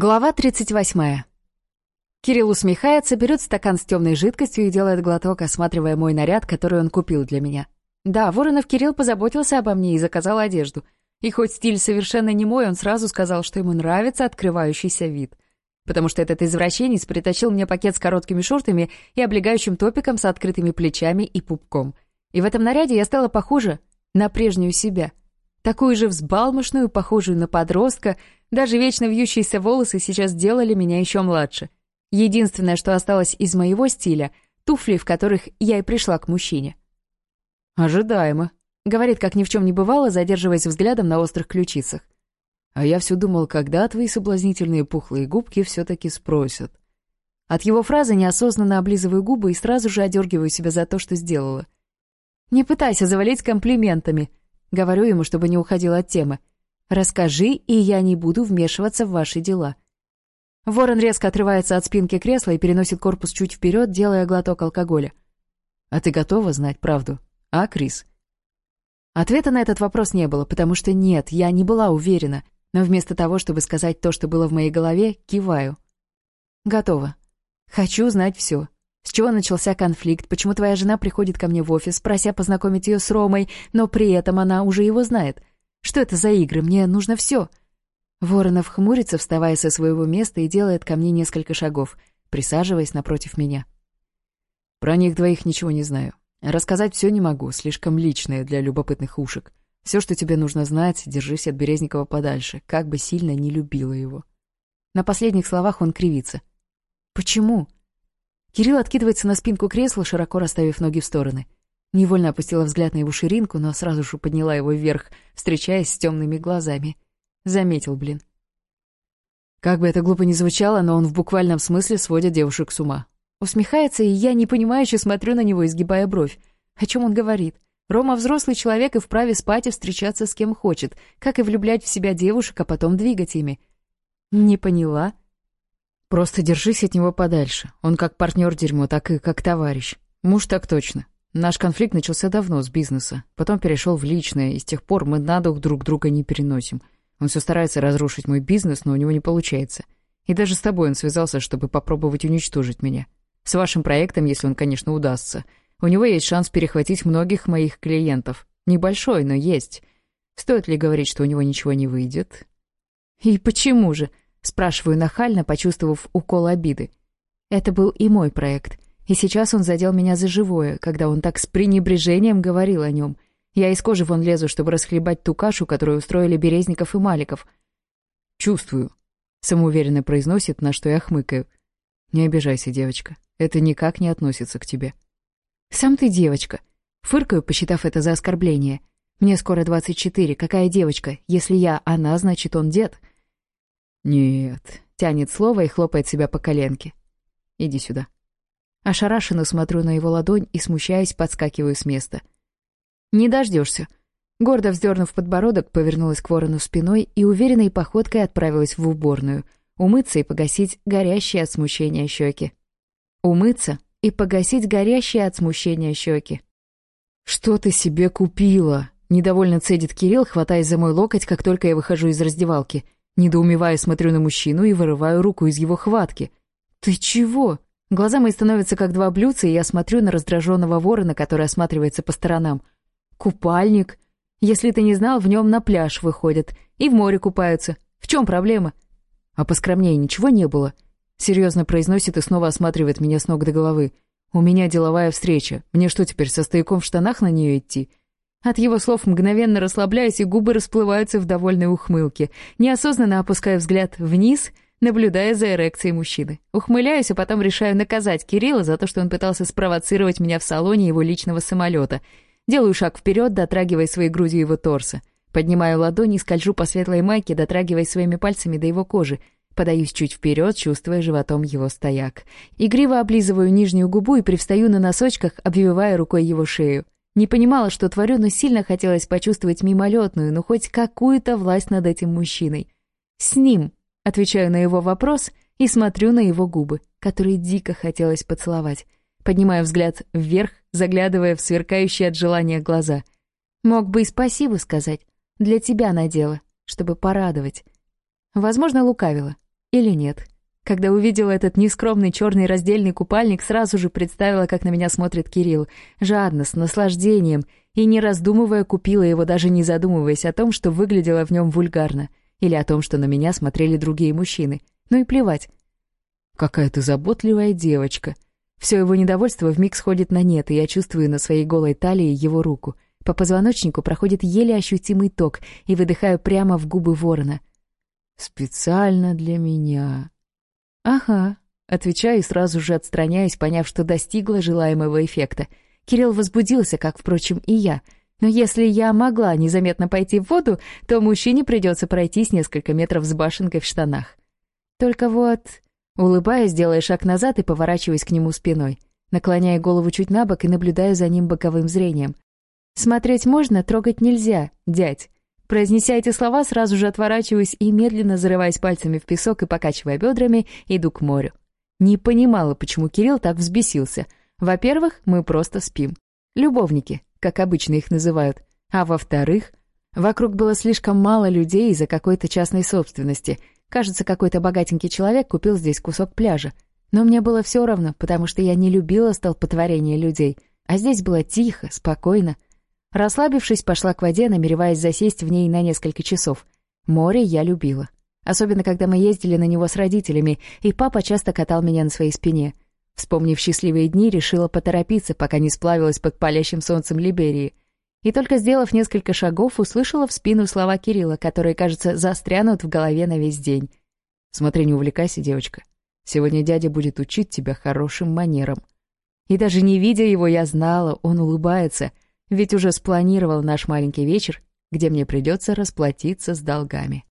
Глава 38. Кирилл усмехается, берет стакан с темной жидкостью и делает глоток, осматривая мой наряд, который он купил для меня. Да, Воронов Кирилл позаботился обо мне и заказал одежду. И хоть стиль совершенно не мой, он сразу сказал, что ему нравится открывающийся вид. Потому что этот извращенец притащил мне пакет с короткими шортами и облегающим топиком с открытыми плечами и пупком. И в этом наряде я стала похожа на прежнюю себя — Такую же взбалмошную, похожую на подростка, даже вечно вьющиеся волосы сейчас делали меня еще младше. Единственное, что осталось из моего стиля — туфли, в которых я и пришла к мужчине. «Ожидаемо», — говорит, как ни в чем не бывало, задерживаясь взглядом на острых ключицах. «А я все думал, когда твои соблазнительные пухлые губки все-таки спросят». От его фразы неосознанно облизываю губы и сразу же одергиваю себя за то, что сделала. «Не пытайся завалить комплиментами», Говорю ему, чтобы не уходил от темы. «Расскажи, и я не буду вмешиваться в ваши дела». Ворон резко отрывается от спинки кресла и переносит корпус чуть вперед, делая глоток алкоголя. «А ты готова знать правду? А, Крис?» Ответа на этот вопрос не было, потому что нет, я не была уверена, но вместо того, чтобы сказать то, что было в моей голове, киваю. «Готова. Хочу знать все. С чего начался конфликт, почему твоя жена приходит ко мне в офис, прося познакомить ее с Ромой, но при этом она уже его знает. Что это за игры? Мне нужно все. Воронов хмурится, вставая со своего места и делает ко мне несколько шагов, присаживаясь напротив меня. Про них двоих ничего не знаю. Рассказать все не могу, слишком личное для любопытных ушек. Все, что тебе нужно знать, держись от Березникова подальше, как бы сильно не любила его. Кирилл откидывается на спинку кресла, широко расставив ноги в стороны. Невольно опустила взгляд на его ширинку, но сразу же подняла его вверх, встречаясь с темными глазами. Заметил, блин. Как бы это глупо ни звучало, но он в буквальном смысле сводит девушек с ума. Усмехается, и я непонимающе смотрю на него, изгибая бровь. О чем он говорит? Рома взрослый человек и вправе спать и встречаться с кем хочет, как и влюблять в себя девушек, а потом двигать ими. «Не поняла», Просто держись от него подальше. Он как партнер дерьмо, так и как товарищ. Муж так точно. Наш конфликт начался давно с бизнеса, потом перешел в личное, и с тех пор мы на дух друг друга не переносим. Он все старается разрушить мой бизнес, но у него не получается. И даже с тобой он связался, чтобы попробовать уничтожить меня. С вашим проектом, если он, конечно, удастся. У него есть шанс перехватить многих моих клиентов. Небольшой, но есть. Стоит ли говорить, что у него ничего не выйдет? И почему же? Спрашиваю нахально, почувствовав укол обиды. Это был и мой проект. И сейчас он задел меня за живое, когда он так с пренебрежением говорил о нем. Я из кожи вон лезу, чтобы расхлебать ту кашу, которую устроили Березников и Маликов. «Чувствую», — самоуверенно произносит, на что я хмыкаю. «Не обижайся, девочка. Это никак не относится к тебе». «Сам ты девочка». Фыркаю, посчитав это за оскорбление. «Мне скоро двадцать четыре. Какая девочка? Если я она, значит, он дед». «Нет», — тянет слово и хлопает себя по коленке. «Иди сюда». Ошарашенно смотрю на его ладонь и, смущаясь, подскакиваю с места. «Не дождешься. Гордо вздернув подбородок, повернулась к ворону спиной и уверенной походкой отправилась в уборную. Умыться и погасить горящие от смущения щеки. Умыться и погасить горящие от смущения щеки. «Что ты себе купила?» Недовольно цедит Кирилл, хватаясь за мой локоть, как только я выхожу из раздевалки. Недоумевая смотрю на мужчину и вырываю руку из его хватки. «Ты чего?» Глаза мои становятся как два блюдца, и я смотрю на раздраженного ворона, который осматривается по сторонам. «Купальник? Если ты не знал, в нем на пляж выходят. И в море купаются. В чем проблема?» «А поскромнее ничего не было?» Серьезно произносит и снова осматривает меня с ног до головы. «У меня деловая встреча. Мне что, теперь со стояком в штанах на нее идти? От его слов, мгновенно расслабляясь, и губы расплываются в довольной ухмылке. Неосознанно опуская взгляд вниз, наблюдая за эрекцией мужчины. Ухмыляюсь, а потом решаю наказать Кирилла за то, что он пытался спровоцировать меня в салоне его личного самолета. Делаю шаг вперед, дотрагивая своей грудью его торса. Поднимаю ладони и скольжу по светлой майке, дотрагиваясь своими пальцами до его кожи. Подаюсь чуть вперед, чувствуя животом его стояк. Игриво облизываю нижнюю губу и привстаю на носочках, обвивая рукой его шею. Не понимала, что творю, но сильно хотелось почувствовать мимолетную, но хоть какую-то власть над этим мужчиной. «С ним!» — отвечаю на его вопрос и смотрю на его губы, которые дико хотелось поцеловать. Поднимаю взгляд вверх, заглядывая в сверкающие от желания глаза. Мог бы и спасибо сказать. Для тебя надела, чтобы порадовать. Возможно, лукавила. Или нет. Когда увидела этот нескромный черный раздельный купальник, сразу же представила, как на меня смотрит Кирилл. Жадно, с наслаждением. И не раздумывая, купила его, даже не задумываясь о том, что выглядела в нем вульгарно. Или о том, что на меня смотрели другие мужчины. Ну и плевать. «Какая ты заботливая девочка!» Все его недовольство вмиг сходит на нет, и я чувствую на своей голой талии его руку. По позвоночнику проходит еле ощутимый ток, и выдыхаю прямо в губы ворона. «Специально для меня!» «Ага», — отвечаю и сразу же отстраняюсь, поняв, что достигла желаемого эффекта. Кирилл возбудился, как, впрочем, и я. Но если я могла незаметно пойти в воду, то мужчине придется пройтись несколько метров с башенкой в штанах. Только вот... Улыбаясь, делая шаг назад и поворачиваясь к нему спиной, наклоняя голову чуть на бок и наблюдаю за ним боковым зрением. «Смотреть можно, трогать нельзя, дядь. Произнеся эти слова, сразу же отворачиваюсь и, медленно зарываясь пальцами в песок и покачивая бедрами, иду к морю. Не понимала, почему Кирилл так взбесился. Во-первых, мы просто спим. Любовники, как обычно их называют. А во-вторых, вокруг было слишком мало людей из-за какой-то частной собственности. Кажется, какой-то богатенький человек купил здесь кусок пляжа. Но мне было все равно, потому что я не любила столпотворение людей. А здесь было тихо, спокойно. Расслабившись, пошла к воде, намереваясь засесть в ней на несколько часов. Море я любила. Особенно, когда мы ездили на него с родителями, и папа часто катал меня на своей спине. Вспомнив счастливые дни, решила поторопиться, пока не сплавилась под палящим солнцем Либерии. И только сделав несколько шагов, услышала в спину слова Кирилла, которые, кажется, застрянут в голове на весь день. «Смотри, не увлекайся, девочка. Сегодня дядя будет учить тебя хорошим манерам». И даже не видя его, я знала, он улыбается — ведь уже спланировал наш маленький вечер, где мне придется расплатиться с долгами.